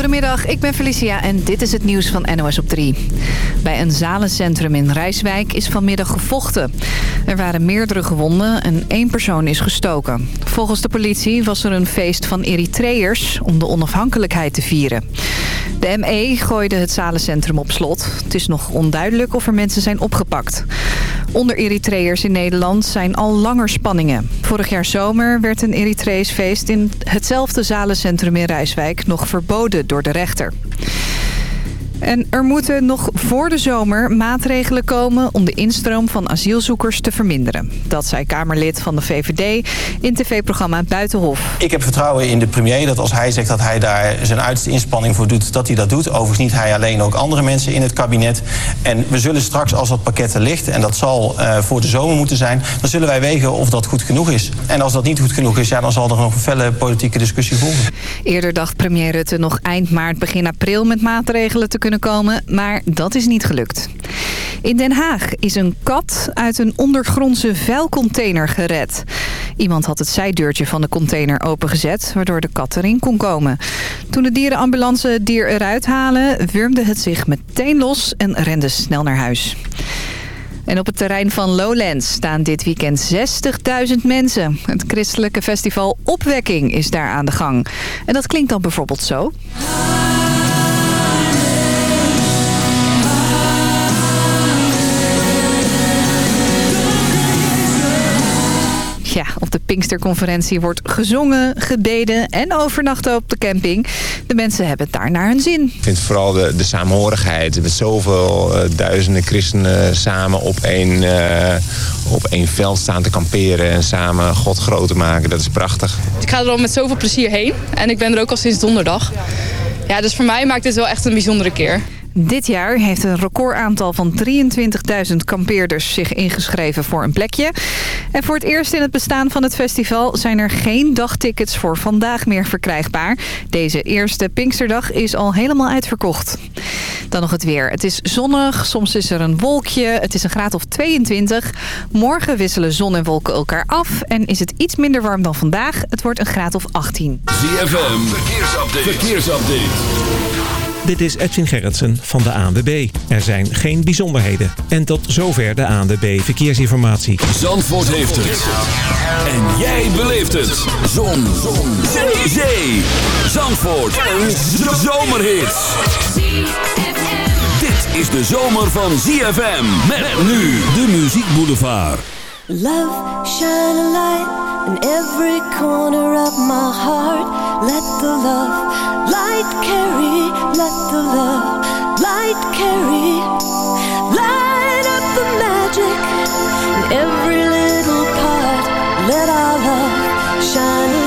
Goedemiddag, ik ben Felicia en dit is het nieuws van NOS op 3. Bij een zalencentrum in Rijswijk is vanmiddag gevochten. Er waren meerdere gewonden en één persoon is gestoken. Volgens de politie was er een feest van Eritreërs om de onafhankelijkheid te vieren. De ME gooide het zalencentrum op slot. Het is nog onduidelijk of er mensen zijn opgepakt. Onder Eritreërs in Nederland zijn al langer spanningen. Vorig jaar zomer werd een Eritrees feest in hetzelfde zalencentrum in Rijswijk nog verboden door de rechter. En er moeten nog voor de zomer maatregelen komen om de instroom van asielzoekers te verminderen. Dat zei Kamerlid van de VVD in tv-programma Buitenhof. Ik heb vertrouwen in de premier dat als hij zegt dat hij daar zijn uiterste inspanning voor doet, dat hij dat doet. Overigens niet hij alleen, ook andere mensen in het kabinet. En we zullen straks, als dat pakket er ligt, en dat zal uh, voor de zomer moeten zijn, dan zullen wij wegen of dat goed genoeg is. En als dat niet goed genoeg is, ja, dan zal er nog een felle politieke discussie volgen. Eerder dacht premier Rutte nog eind maart, begin april met maatregelen te kunnen komen, maar dat is niet gelukt. In Den Haag is een kat uit een ondergrondse vuilcontainer gered. Iemand had het zijdeurtje van de container opengezet, waardoor de kat erin kon komen. Toen de dierenambulance het dier eruit halen, wurmde het zich meteen los en rende snel naar huis. En op het terrein van Lowlands staan dit weekend 60.000 mensen. Het christelijke festival Opwekking is daar aan de gang. En dat klinkt dan bijvoorbeeld zo. Ja, op de Pinksterconferentie wordt gezongen, gebeden en overnachten op de camping. De mensen hebben het daar naar hun zin. Ik vind vooral de, de saamhorigheid. Met zoveel uh, duizenden christenen samen op één, uh, op één veld staan te kamperen... en samen God groot te maken. Dat is prachtig. Ik ga er al met zoveel plezier heen. En ik ben er ook al sinds donderdag. Ja, dus voor mij maakt dit wel echt een bijzondere keer. Dit jaar heeft een recordaantal van 23.000 kampeerders zich ingeschreven voor een plekje. En voor het eerst in het bestaan van het festival zijn er geen dagtickets voor vandaag meer verkrijgbaar. Deze eerste Pinksterdag is al helemaal uitverkocht. Dan nog het weer. Het is zonnig, soms is er een wolkje. Het is een graad of 22. Morgen wisselen zon en wolken elkaar af en is het iets minder warm dan vandaag. Het wordt een graad of 18. ZFM, verkeersupdate. verkeersupdate. Dit is Edwin Gerritsen van de ANWB. Er zijn geen bijzonderheden. En tot zover de ANWB Verkeersinformatie. Zandvoort heeft het. En jij beleeft het. Zon. Zon. Zee. Zee. Zandvoort. Een zomerhit. Dit is de zomer van ZFM. Met nu de Muziek Boulevard. Love, shine a light in every corner of my heart. Let the love light carry, let the love light carry. Light up the magic in every little part. Let our love shine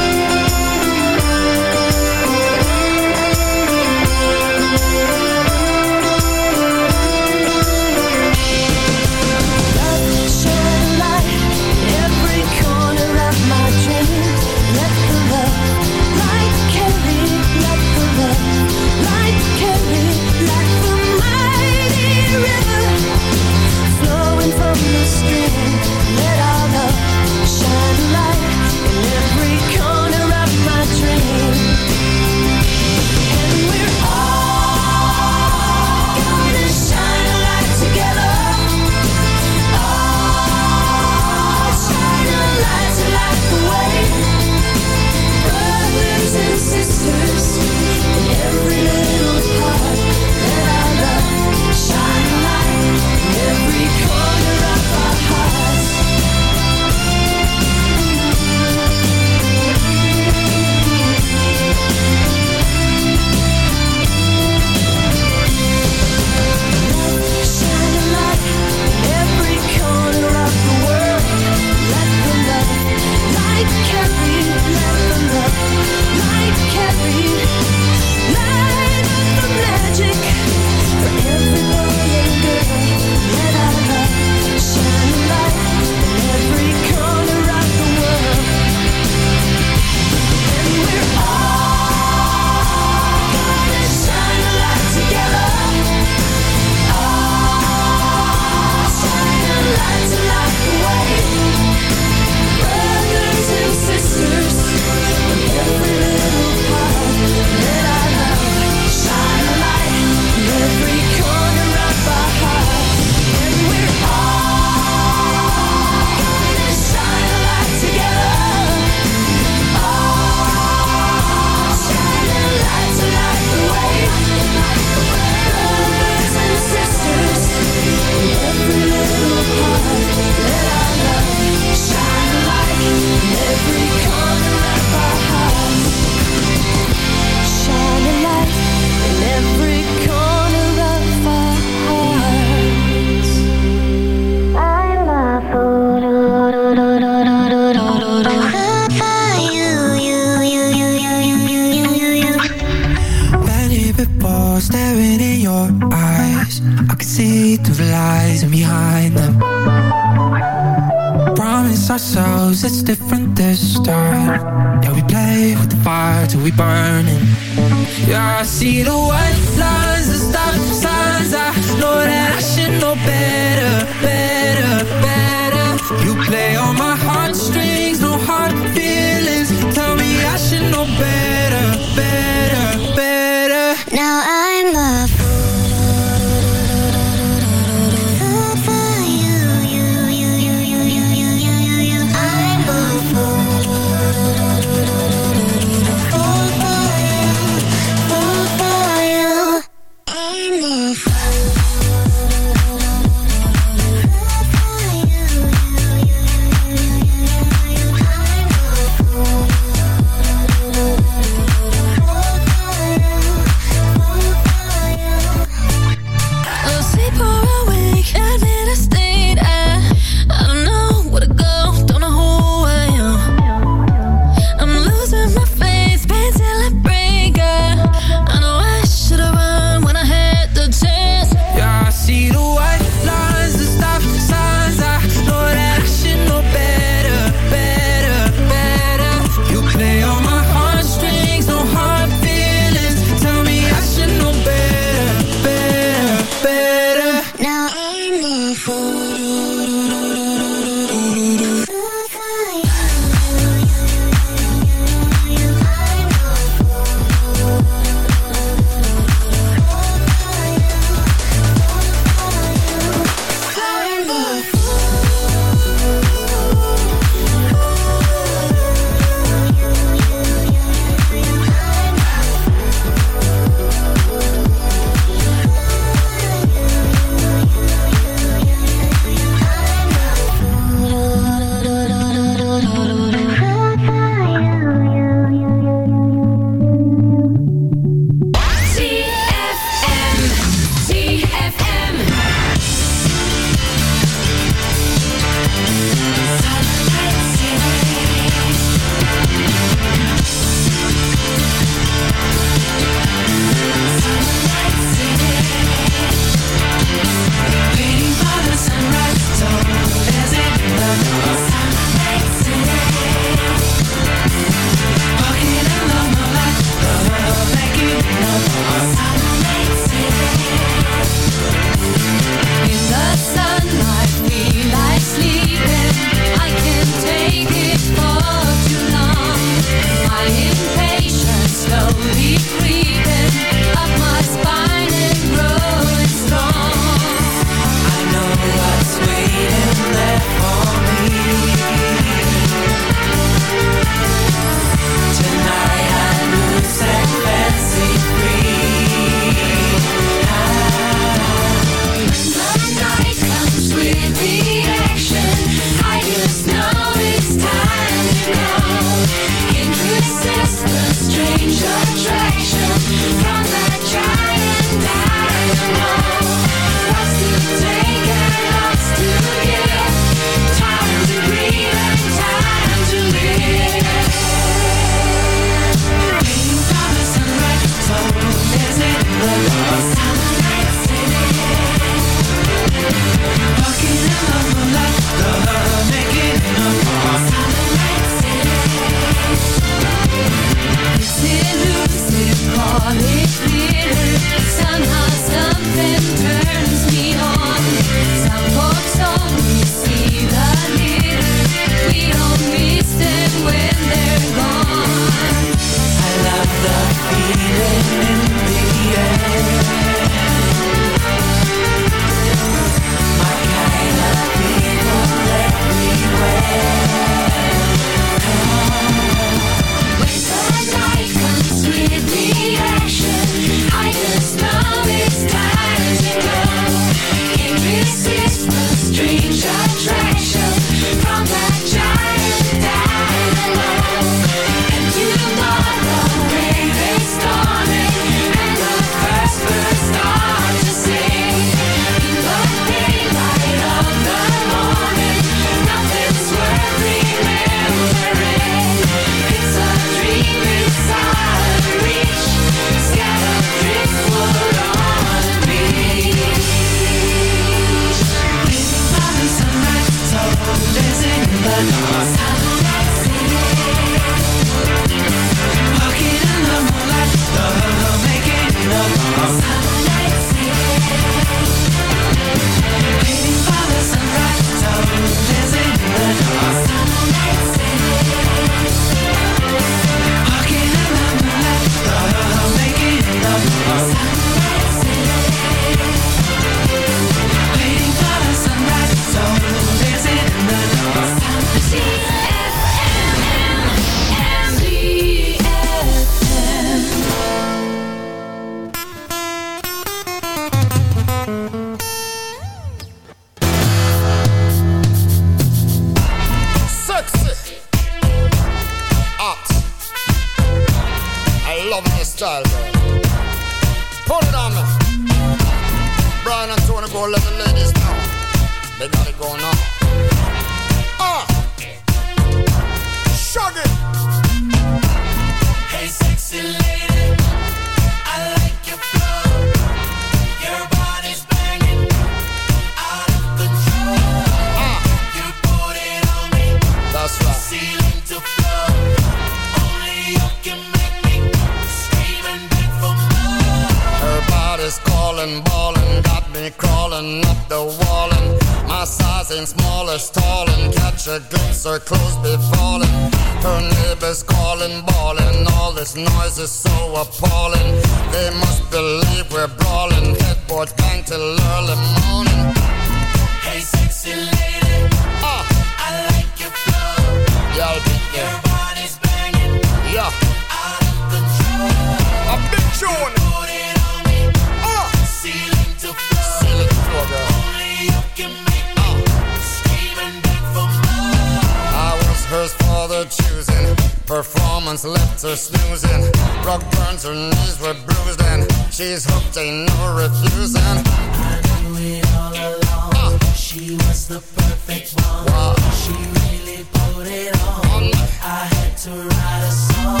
I knew it all along. She was the perfect one. She really put it on. I had to write a song.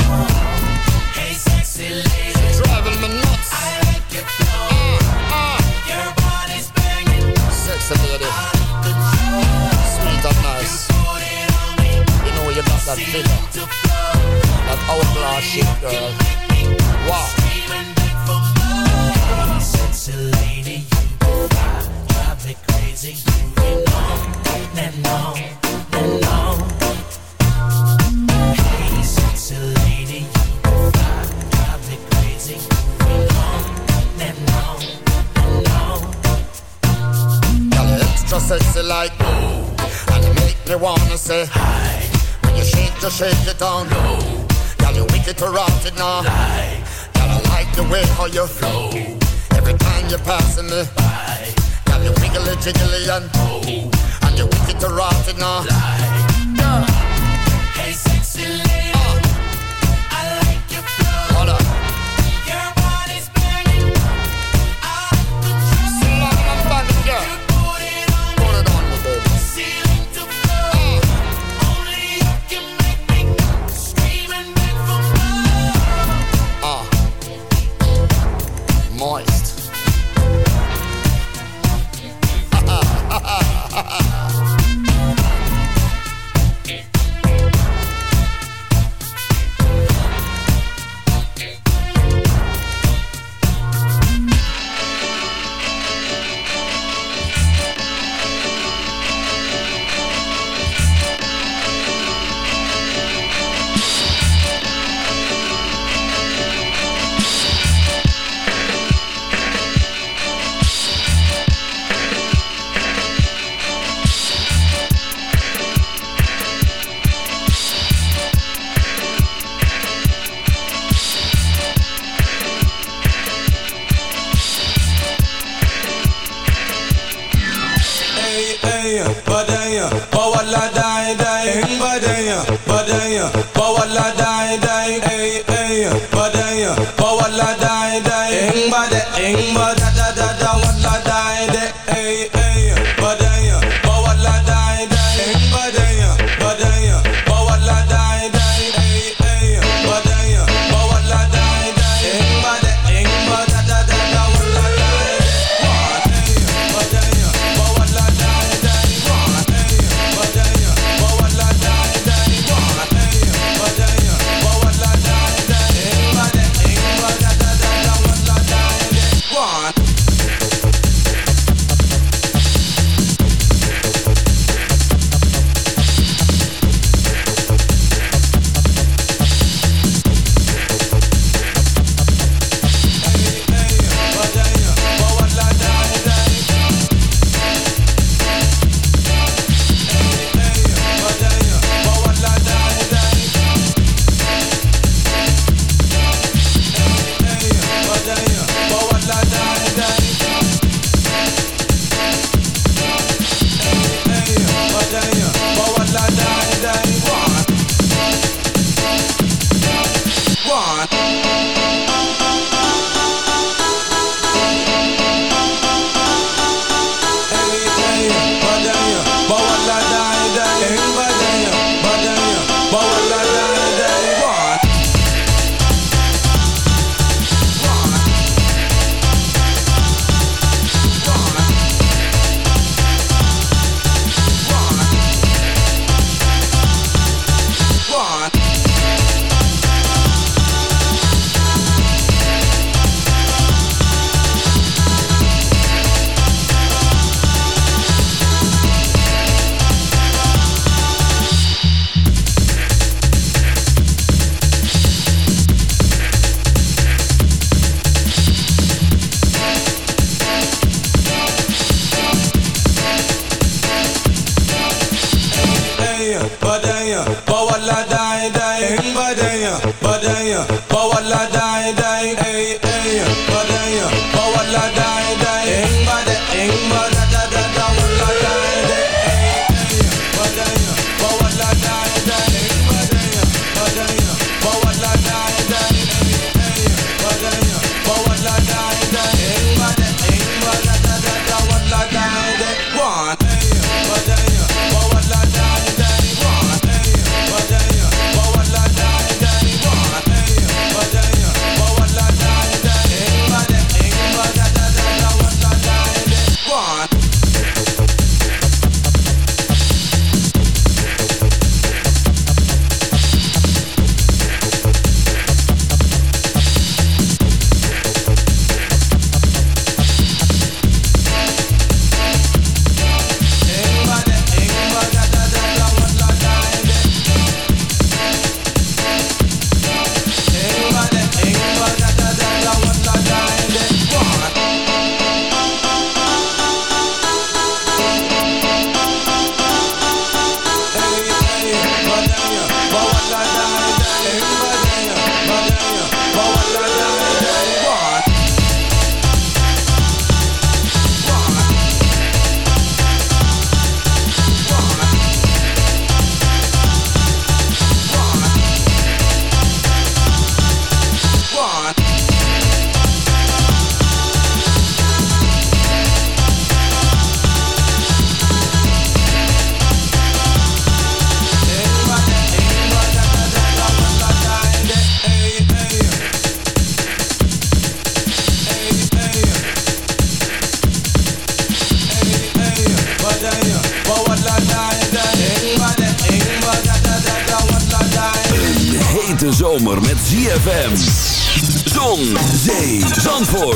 Hey, sexy You're driving me nuts. I like your your body's banging. Sexy sweet and nice. You, know you got that that outlaw shit, girl. Wow. on and on and on. Hey, sexy lady, you drive, drive me crazy. On and on and on. Extra sexy like and you make me wanna say hi. When you shake, you shake it low. You wicked now. Gotta like the way how you flow. Every time you're passing me jiggly jiggly and, oh. and you wicked to rot in a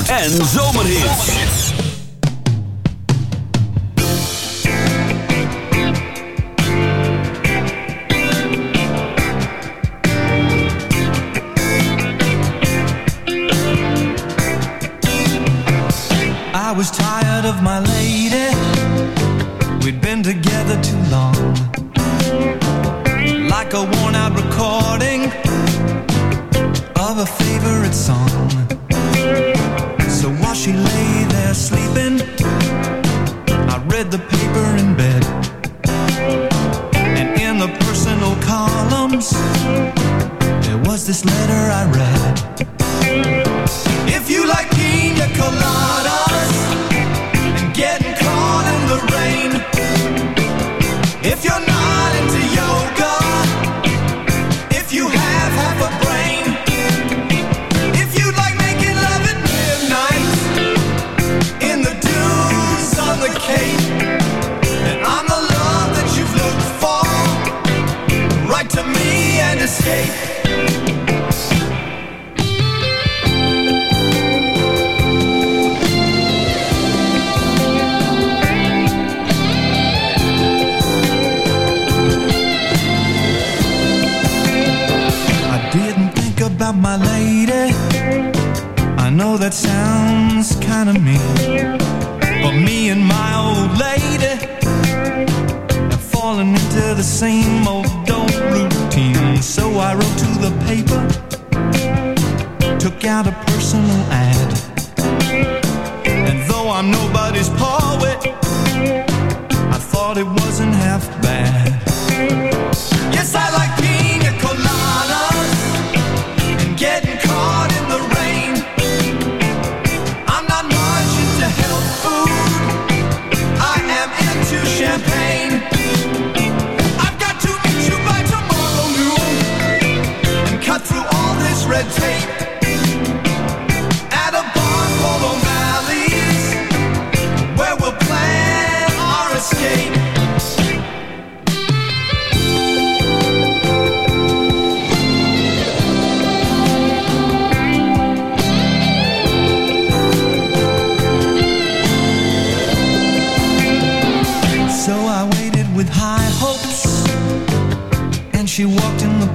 en zomerhits.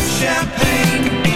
champagne.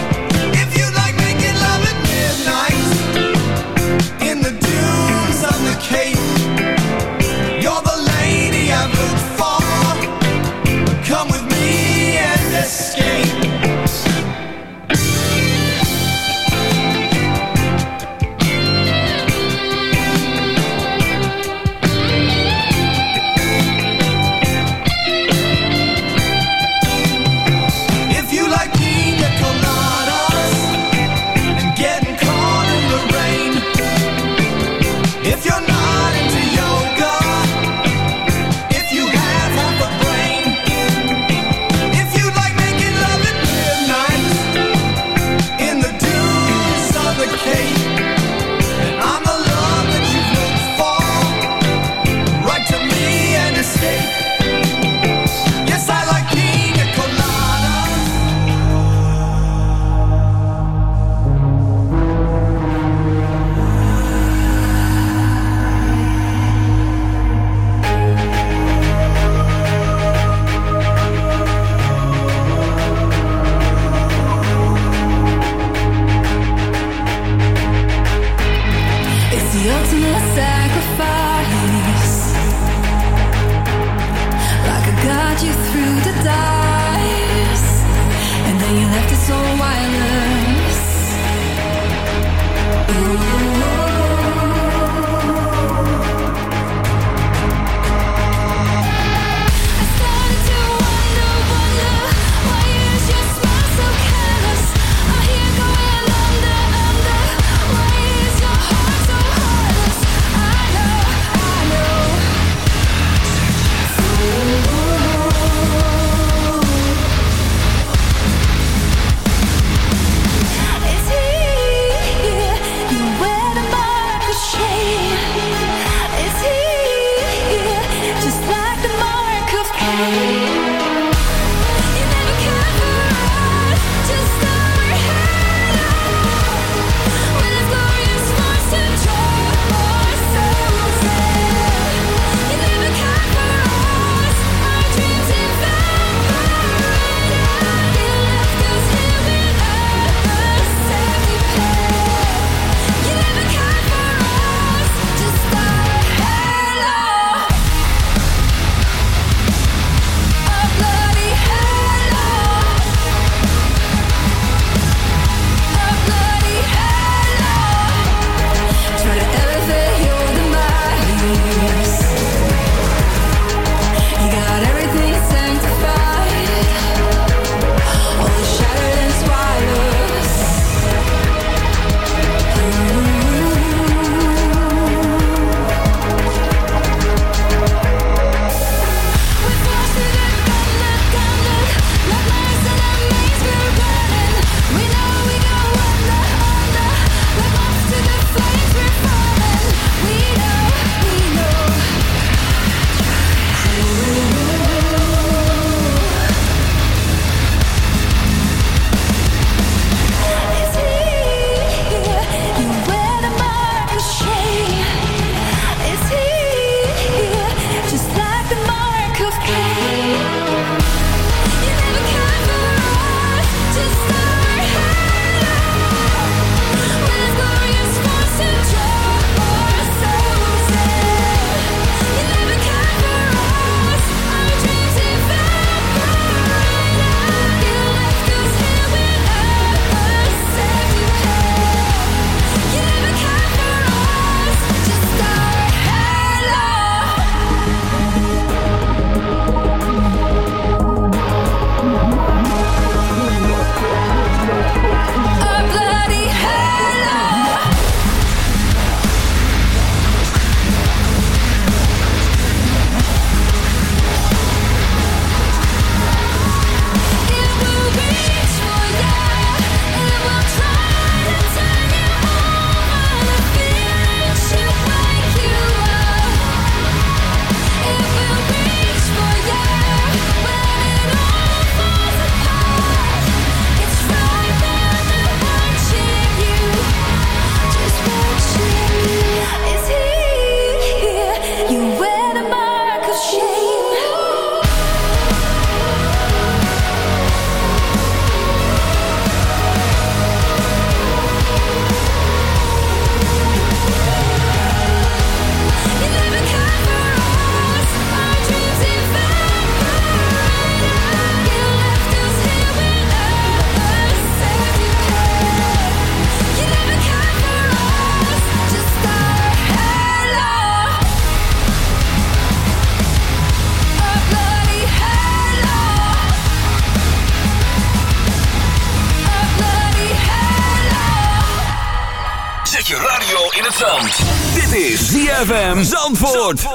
Zandvoort.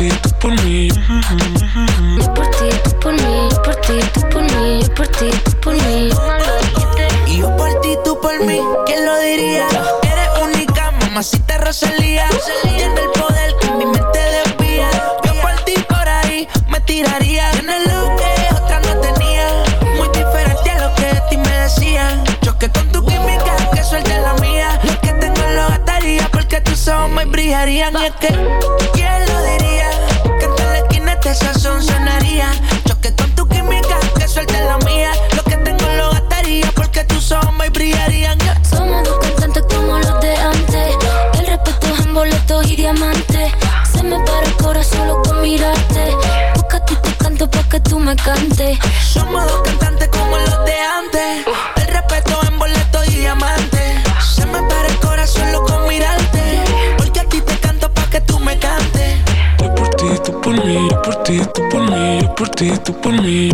ti, tú por mí. Yo por ti, tú por mí, yo por ti, tú por mí, yo por ti, tú por mí. Y yo por ti, tú por mí, ¿quién lo diría? Eres única, mamacita Rosalía. Tiene el poder que mi mente desvía. Yo por ti por ahí me tiraría. Tienes lo que otra no tenía. Muy diferente a lo que de ti me decían. Choque con tu química, que suelte la mía. Lo que tengo lo gastaría porque tus ojos me brillarían. Y es que, ¿quién lo diría? Este sazón sonaría. Choque con tu química, que suelte la mía. Lo que tengo lo gastaría porque tus ojos me brillarían. Somos dos cantantes como los de antes. El respeto es en boletos y diamantes. Se me para el corazón solo con mirarte. Busca te canto pa' que tú me cantes. Somos dos cantantes ti, tú por mí, yo por ti, tú por mí.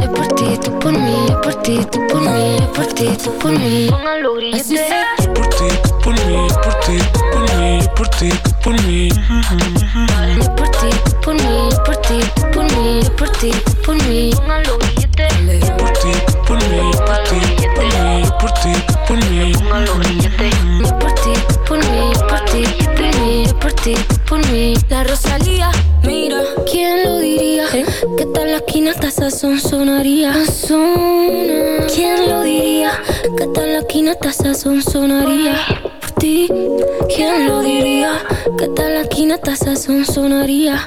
Yo por ti, tú por mí, yo por ti, tú por mí, yo por ti, tú por mí. Pongan los billetes. Yo por ti, tú por mí, yo por ti, tú por mí, yo por ti, tú por mí. Yo por ti, tú por mí, yo por ti, tú por mí, yo por ti, tú por mí. Los billetes. Yo por ti, tú por mí, yo por ti, tú por mí, yo por ti, tú por mí. Yo por ti, tú por mí, yo por ti, tú por mí, yo por ti, tú por mí. La Rosalía, ¿quién lo diría? Que tal la esquina hasta sazón sonaría. Sazona. ¿Quién lo diría? Que tal la esquina hasta sazón sonaría. Por ti, ¿quién lo diría? Que tal la esquina hasta sazón sonaría.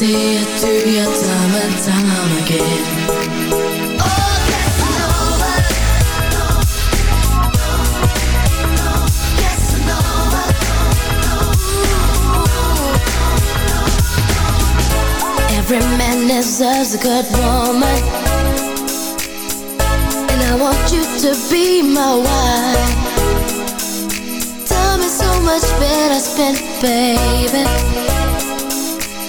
see time and time again oh. Every man deserves a good woman And I want you to be my wife Time is so much better spent, baby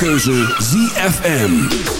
keuze ZFM.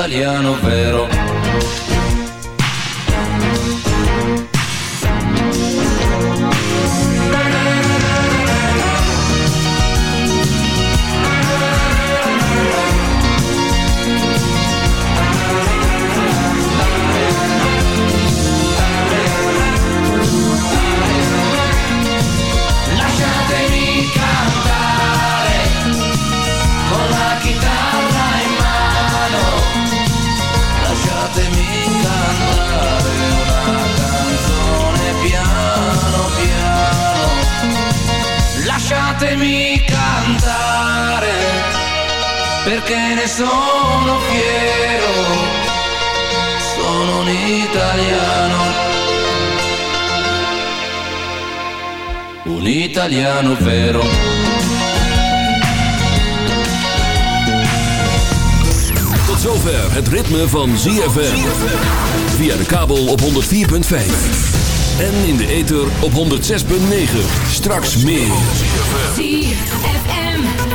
italiano vero. Perché ne sono fiero. Sono un italiano. Un italiano vero. Tot zover het ritme van ZFM. Via de kabel op 104.5. En in de ether op 106.9. Straks meer.